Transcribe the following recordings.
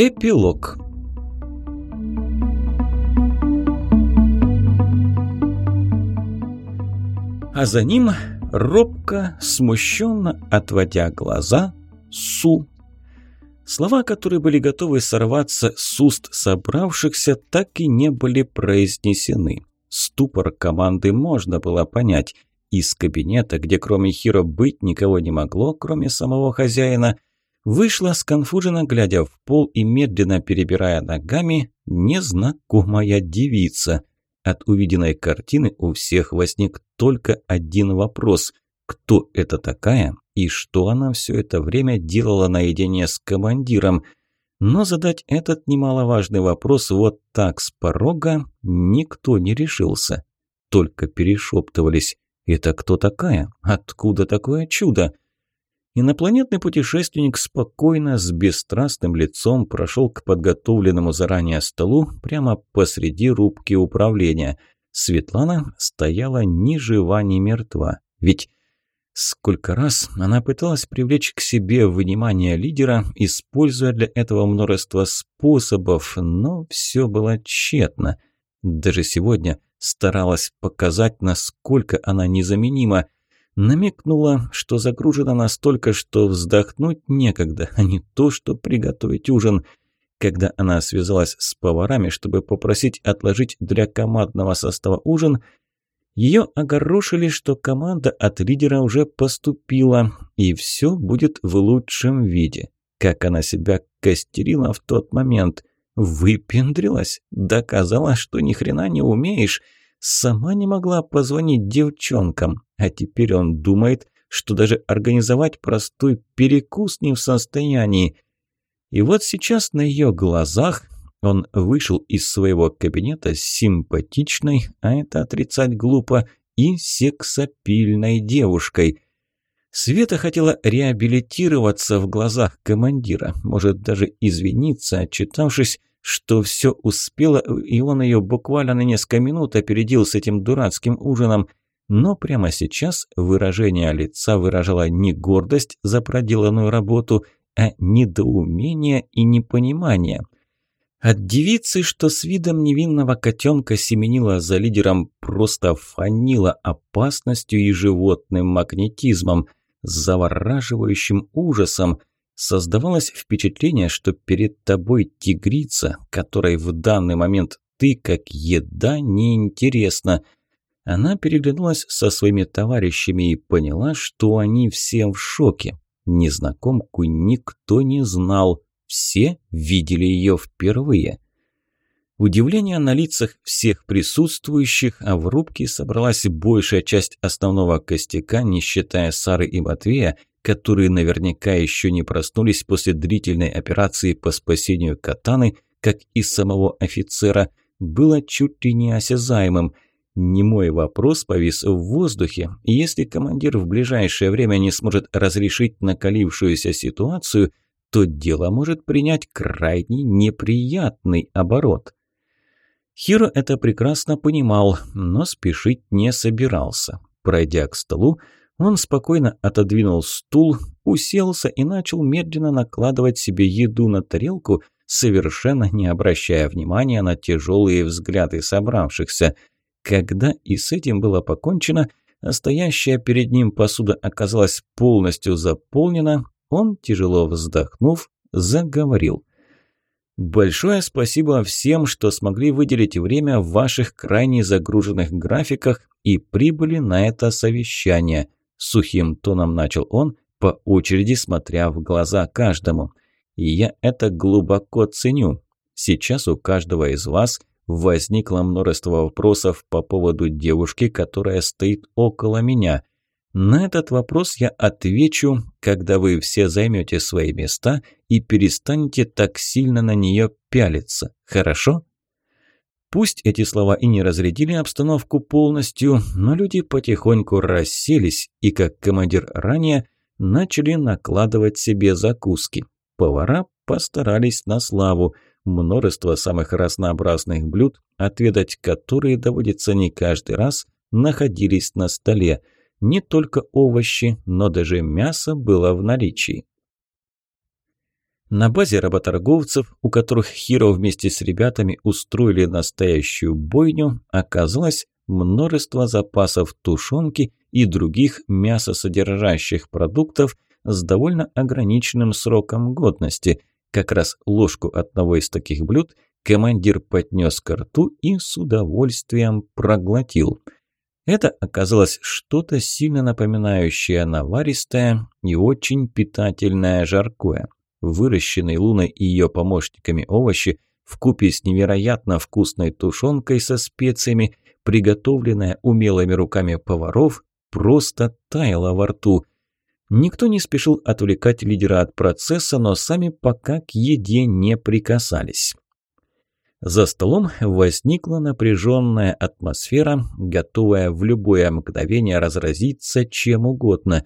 Эпилог А за ним робко, смущенно отводя глаза, Су. Слова, которые были готовы сорваться с уст собравшихся, так и не были произнесены. Ступор команды можно было понять. Из кабинета, где кроме Хиро быть никого не могло, кроме самого хозяина, вышла сконфуженно, глядя в пол и медленно перебирая ногами, незнакомая девица. От увиденной картины у всех возник только один вопрос – кто это такая и что она все это время делала наедине с командиром. Но задать этот немаловажный вопрос вот так с порога никто не решился. Только перешептывались «Это кто такая? Откуда такое чудо?» Инопланетный путешественник спокойно, с бесстрастным лицом прошел к подготовленному заранее столу прямо посреди рубки управления. Светлана стояла ни жива, ни мертва. Ведь сколько раз она пыталась привлечь к себе внимание лидера, используя для этого множество способов, но все было тщетно. Даже сегодня старалась показать, насколько она незаменима – намекнула, что загружена настолько, что вздохнуть некогда, а не то, что приготовить ужин. Когда она связалась с поварами, чтобы попросить отложить для командного состава ужин, ее огорошили, что команда от лидера уже поступила, и все будет в лучшем виде. Как она себя костерила в тот момент. Выпендрилась, доказала, что ни хрена не умеешь – Сама не могла позвонить девчонкам, а теперь он думает, что даже организовать простой перекус не в состоянии. И вот сейчас на ее глазах он вышел из своего кабинета с симпатичной, а это отрицать глупо, и сексапильной девушкой. Света хотела реабилитироваться в глазах командира, может даже извиниться, отчитавшись, что все успело, и он ее буквально на несколько минут опередил с этим дурацким ужином. Но прямо сейчас выражение лица выражало не гордость за проделанную работу, а недоумение и непонимание. От девицы, что с видом невинного котенка семенила за лидером, просто фанила опасностью и животным магнетизмом, завораживающим ужасом – Создавалось впечатление, что перед тобой тигрица, которой в данный момент ты как еда неинтересна. Она переглянулась со своими товарищами и поняла, что они все в шоке. Незнакомку никто не знал, все видели ее впервые. Удивление на лицах всех присутствующих, а в рубке собралась большая часть основного костяка, не считая Сары и Матвея, которые наверняка еще не проснулись после длительной операции по спасению Катаны, как и самого офицера, было чуть ли не осязаемым. Немой вопрос повис в воздухе, и если командир в ближайшее время не сможет разрешить накалившуюся ситуацию, то дело может принять крайне неприятный оборот. Хиро это прекрасно понимал, но спешить не собирался. Пройдя к столу, он спокойно отодвинул стул, уселся и начал медленно накладывать себе еду на тарелку, совершенно не обращая внимания на тяжелые взгляды собравшихся. Когда и с этим было покончено, а стоящая перед ним посуда оказалась полностью заполнена, он, тяжело вздохнув, заговорил. Большое спасибо всем, что смогли выделить время в ваших крайне загруженных графиках и прибыли на это совещание. Сухим тоном начал он, по очереди смотря в глаза каждому. И я это глубоко ценю. Сейчас у каждого из вас возникло множество вопросов по поводу девушки, которая стоит около меня. На этот вопрос я отвечу, когда вы все займете свои места и перестанете так сильно на нее пялиться. Хорошо? Пусть эти слова и не разрядили обстановку полностью, но люди потихоньку расселись и, как командир ранее, начали накладывать себе закуски. Повара постарались на славу. Множество самых разнообразных блюд, отведать которые доводится не каждый раз, находились на столе. Не только овощи, но даже мясо было в наличии. На базе работорговцев, у которых Хиро вместе с ребятами устроили настоящую бойню, оказалось множество запасов тушенки и других мясосодержащих продуктов с довольно ограниченным сроком годности. Как раз ложку одного из таких блюд командир поднес к рту и с удовольствием проглотил. Это оказалось что-то сильно напоминающее наваристое и очень питательное жаркое. Выращенные Луной и ее помощниками овощи в купе с невероятно вкусной тушенкой со специями, приготовленная умелыми руками поваров, просто таяло во рту. Никто не спешил отвлекать лидера от процесса, но сами пока к еде не прикасались. За столом возникла напряженная атмосфера, готовая в любое мгновение разразиться чем угодно.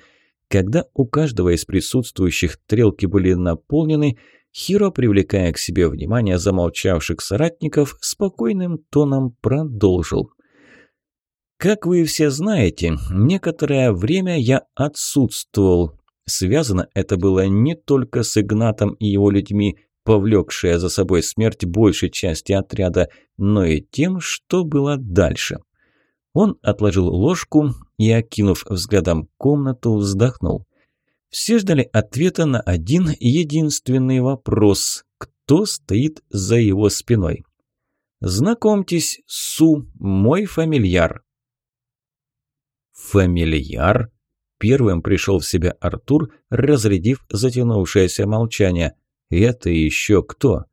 Когда у каждого из присутствующих трелки были наполнены, Хиро, привлекая к себе внимание замолчавших соратников, спокойным тоном продолжил. «Как вы все знаете, некоторое время я отсутствовал. Связано это было не только с Игнатом и его людьми, повлекшая за собой смерть большей части отряда, но и тем, что было дальше. Он отложил ложку и, окинув взглядом комнату, вздохнул. Все ждали ответа на один единственный вопрос – кто стоит за его спиной? «Знакомьтесь, Су, мой фамильяр». «Фамильяр?» Первым пришел в себя Артур, разрядив затянувшееся молчание. «Это еще кто?»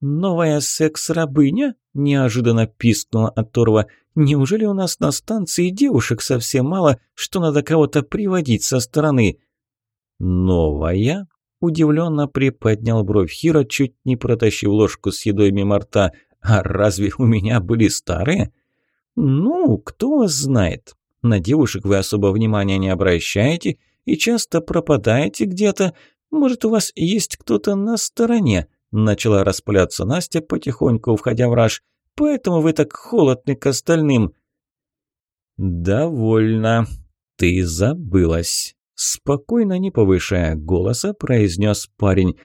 «Новая секс-рабыня?» – неожиданно пискнула Аторва. «Неужели у нас на станции девушек совсем мало, что надо кого-то приводить со стороны?» «Новая?» – удивленно приподнял бровь Хира, чуть не протащив ложку с едой мимо рта. «А разве у меня были старые?» «Ну, кто знает. На девушек вы особо внимания не обращаете и часто пропадаете где-то. Может, у вас есть кто-то на стороне?» Начала распыляться Настя, потихоньку входя в раж. «Поэтому вы так холодны к остальным». «Довольно. Ты забылась». Спокойно, не повышая голоса, произнес парень.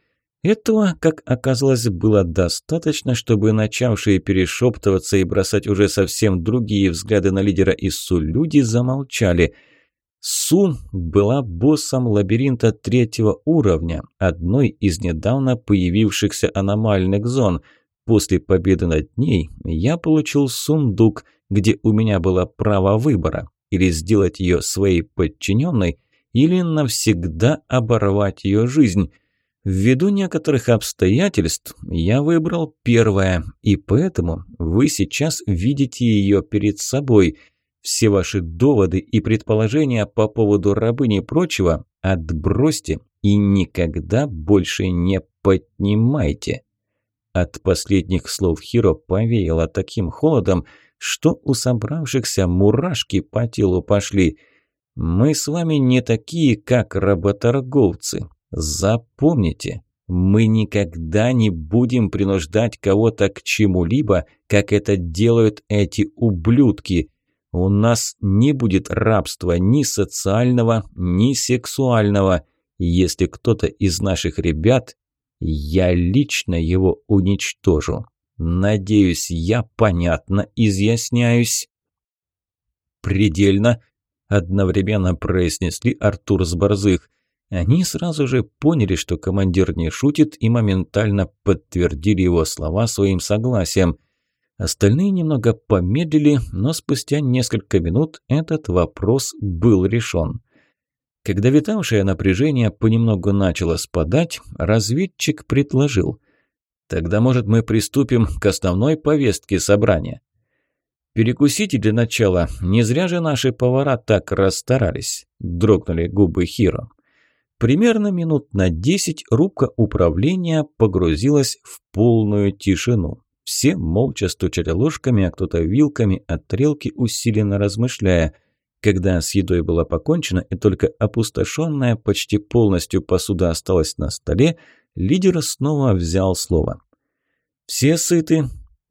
Этого, как оказалось, было достаточно, чтобы начавшие перешептываться и бросать уже совсем другие взгляды на лидера Иссу люди замолчали – Сун была боссом лабиринта третьего уровня, одной из недавно появившихся аномальных зон. После победы над ней я получил сундук, где у меня было право выбора – или сделать ее своей подчиненной, или навсегда оборвать ее жизнь. Ввиду некоторых обстоятельств я выбрал первое, и поэтому вы сейчас видите ее перед собой – все ваши доводы и предположения по поводу рабыни и прочего отбросьте и никогда больше не поднимайте. От последних слов Хиро повеяло таким холодом, что у собравшихся мурашки по телу пошли. Мы с вами не такие, как работорговцы. Запомните, мы никогда не будем принуждать кого-то к чему-либо, как это делают эти ублюдки. У нас не будет рабства ни социального, ни сексуального. Если кто-то из наших ребят, я лично его уничтожу. Надеюсь, я понятно изъясняюсь. Предельно одновременно произнесли Артур с Борзых. Они сразу же поняли, что командир не шутит, и моментально подтвердили его слова своим согласием. Остальные немного помедлили, но спустя несколько минут этот вопрос был решен. Когда витавшее напряжение понемногу начало спадать, разведчик предложил. «Тогда, может, мы приступим к основной повестке собрания?» «Перекусите для начала, не зря же наши повара так расстарались», – дрогнули губы Хиро. Примерно минут на десять рубка управления погрузилась в полную тишину. Все молча стучали ложками, а кто-то вилками от трелки, усиленно размышляя. Когда с едой было покончено и только опустошенная почти полностью посуда осталась на столе, лидер снова взял слово. «Все сыты?»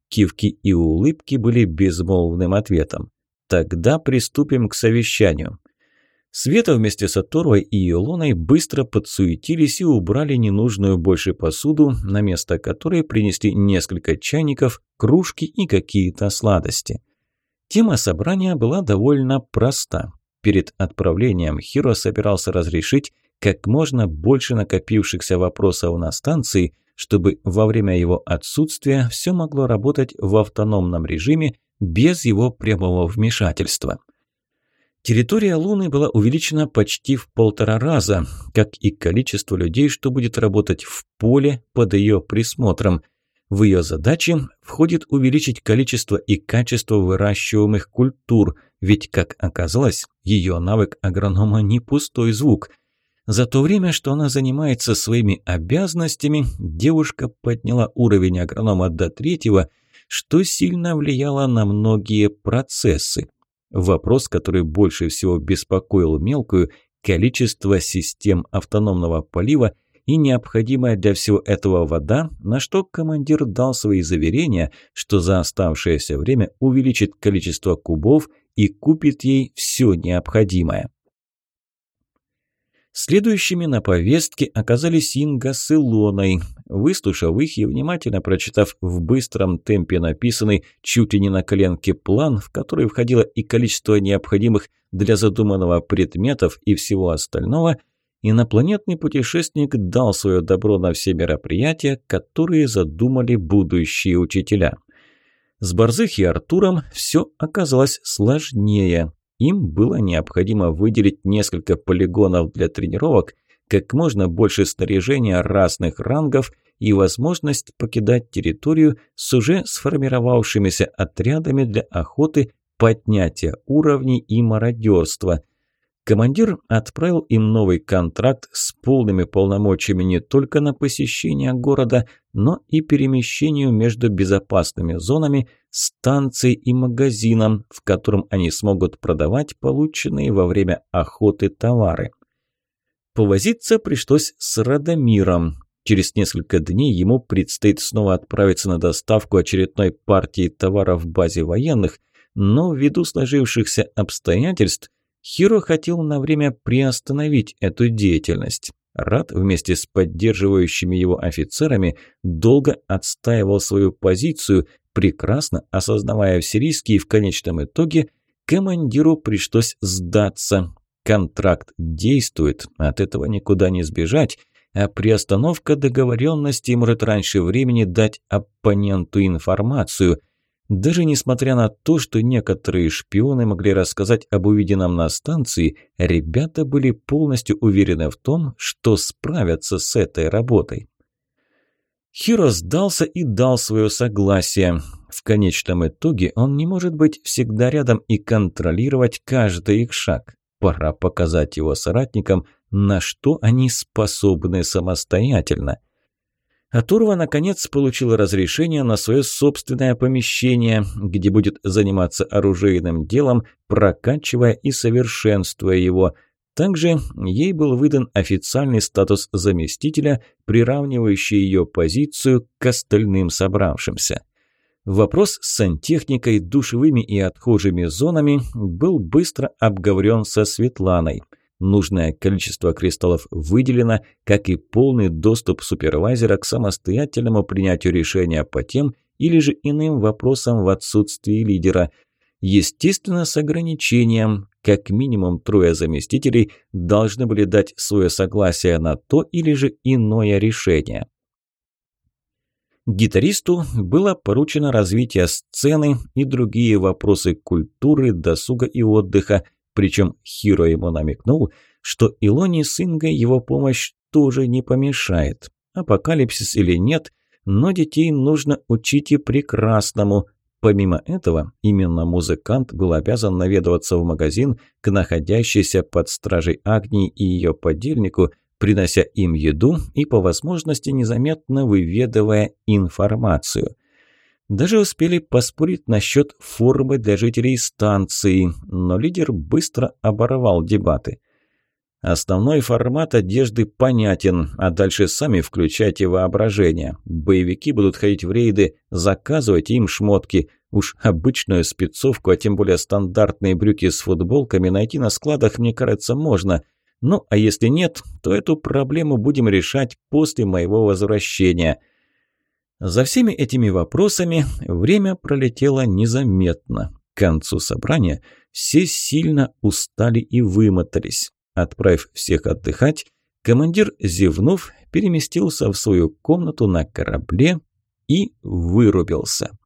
Кивки и улыбки были безмолвным ответом. «Тогда приступим к совещанию». Света вместе с Аторвой и Илоной быстро подсуетились и убрали ненужную больше посуду, на место которой принесли несколько чайников, кружки и какие-то сладости. Тема собрания была довольно проста. Перед отправлением Хиро собирался разрешить как можно больше накопившихся вопросов на станции, чтобы во время его отсутствия все могло работать в автономном режиме без его прямого вмешательства. Территория Луны была увеличена почти в полтора раза, как и количество людей, что будет работать в поле под ее присмотром. В ее задачи входит увеличить количество и качество выращиваемых культур, ведь, как оказалось, ее навык агронома не пустой звук. За то время, что она занимается своими обязанностями, девушка подняла уровень агронома до третьего, что сильно влияло на многие процессы. Вопрос, который больше всего беспокоил мелкую, количество систем автономного полива и необходимая для всего этого вода, на что командир дал свои заверения, что за оставшееся время увеличит количество кубов и купит ей все необходимое. Следующими на повестке оказались Инга с Илоной. Выслушав их и внимательно прочитав в быстром темпе написанный чуть ли не на коленке план, в который входило и количество необходимых для задуманного предметов и всего остального, инопланетный путешественник дал свое добро на все мероприятия, которые задумали будущие учителя. С Борзых и Артуром все оказалось сложнее. Им было необходимо выделить несколько полигонов для тренировок, как можно больше снаряжения разных рангов и возможность покидать территорию с уже сформировавшимися отрядами для охоты, поднятия уровней и мародерства – Командир отправил им новый контракт с полными полномочиями не только на посещение города, но и перемещению между безопасными зонами, станцией и магазином, в котором они смогут продавать полученные во время охоты товары. Повозиться пришлось с Радомиром. Через несколько дней ему предстоит снова отправиться на доставку очередной партии товаров в базе военных, но ввиду сложившихся обстоятельств Хиро хотел на время приостановить эту деятельность. Рад вместе с поддерживающими его офицерами долго отстаивал свою позицию, прекрасно осознавая все риски и в конечном итоге командиру пришлось сдаться. Контракт действует, от этого никуда не сбежать, а приостановка договоренности может раньше времени дать оппоненту информацию – даже несмотря на то, что некоторые шпионы могли рассказать об увиденном на станции, ребята были полностью уверены в том, что справятся с этой работой. Хиро сдался и дал свое согласие. В конечном итоге он не может быть всегда рядом и контролировать каждый их шаг. Пора показать его соратникам, на что они способны самостоятельно – а наконец, получил разрешение на свое собственное помещение, где будет заниматься оружейным делом, прокачивая и совершенствуя его. Также ей был выдан официальный статус заместителя, приравнивающий ее позицию к остальным собравшимся. Вопрос с сантехникой, душевыми и отхожими зонами был быстро обговорен со Светланой – Нужное количество кристаллов выделено, как и полный доступ супервайзера к самостоятельному принятию решения по тем или же иным вопросам в отсутствии лидера. Естественно, с ограничением. Как минимум трое заместителей должны были дать свое согласие на то или же иное решение. Гитаристу было поручено развитие сцены и другие вопросы культуры, досуга и отдыха, причем Хиро ему намекнул, что Илоне с Ингой его помощь тоже не помешает. Апокалипсис или нет, но детей нужно учить и прекрасному. Помимо этого, именно музыкант был обязан наведываться в магазин к находящейся под стражей Агнии и ее подельнику, принося им еду и по возможности незаметно выведывая информацию – даже успели поспорить насчет формы для жителей станции, но лидер быстро оборвал дебаты. Основной формат одежды понятен, а дальше сами включайте воображение. Боевики будут ходить в рейды, заказывать им шмотки. Уж обычную спецовку, а тем более стандартные брюки с футболками найти на складах, мне кажется, можно. Ну, а если нет, то эту проблему будем решать после моего возвращения. За всеми этими вопросами время пролетело незаметно. К концу собрания все сильно устали и вымотались. Отправив всех отдыхать, командир, зевнув, переместился в свою комнату на корабле и вырубился.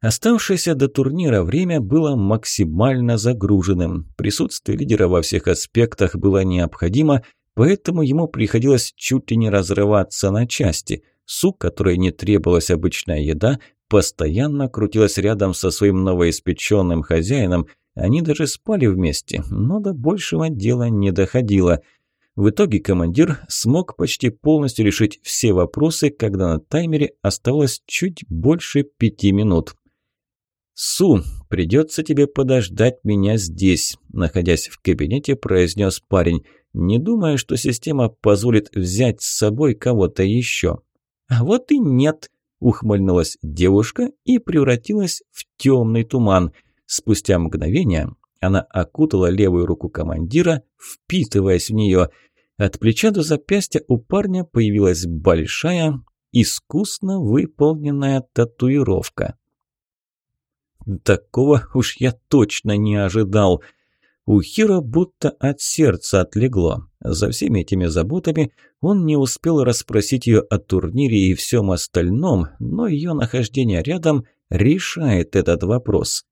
Оставшееся до турнира время было максимально загруженным. Присутствие лидера во всех аспектах было необходимо, поэтому ему приходилось чуть ли не разрываться на части. Су, которой не требовалась обычная еда, постоянно крутилась рядом со своим новоиспеченным хозяином. Они даже спали вместе, но до большего дела не доходило – в итоге командир смог почти полностью решить все вопросы, когда на таймере оставалось чуть больше пяти минут. «Су, придется тебе подождать меня здесь», – находясь в кабинете, произнес парень, не думая, что система позволит взять с собой кого-то еще. «А вот и нет», – ухмыльнулась девушка и превратилась в темный туман. Спустя мгновение она окутала левую руку командира, впитываясь в нее. От плеча до запястья у парня появилась большая, искусно выполненная татуировка. Такого уж я точно не ожидал. У Хиро будто от сердца отлегло. За всеми этими заботами он не успел расспросить ее о турнире и всем остальном, но ее нахождение рядом решает этот вопрос.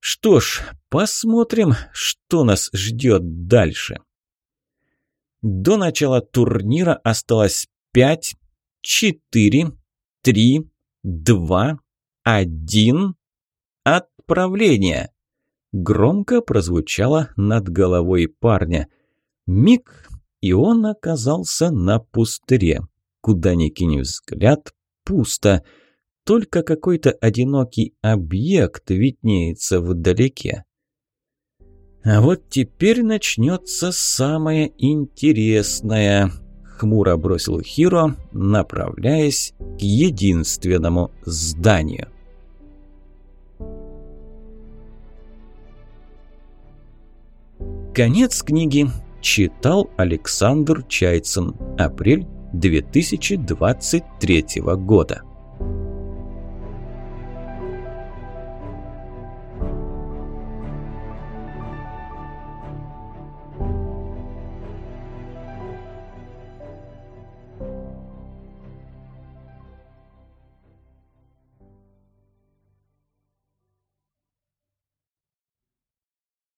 Что ж, посмотрим, что нас ждет дальше. До начала турнира осталось 5, 4, 3, 2, 1. Отправление! Громко прозвучало над головой парня. Миг, и он оказался на пустыре. Куда ни кинь взгляд, пусто – только какой-то одинокий объект виднеется вдалеке. А вот теперь начнется самое интересное, хмуро бросил Хиро, направляясь к единственному зданию. Конец книги читал Александр Чайцин. Апрель 2023 года.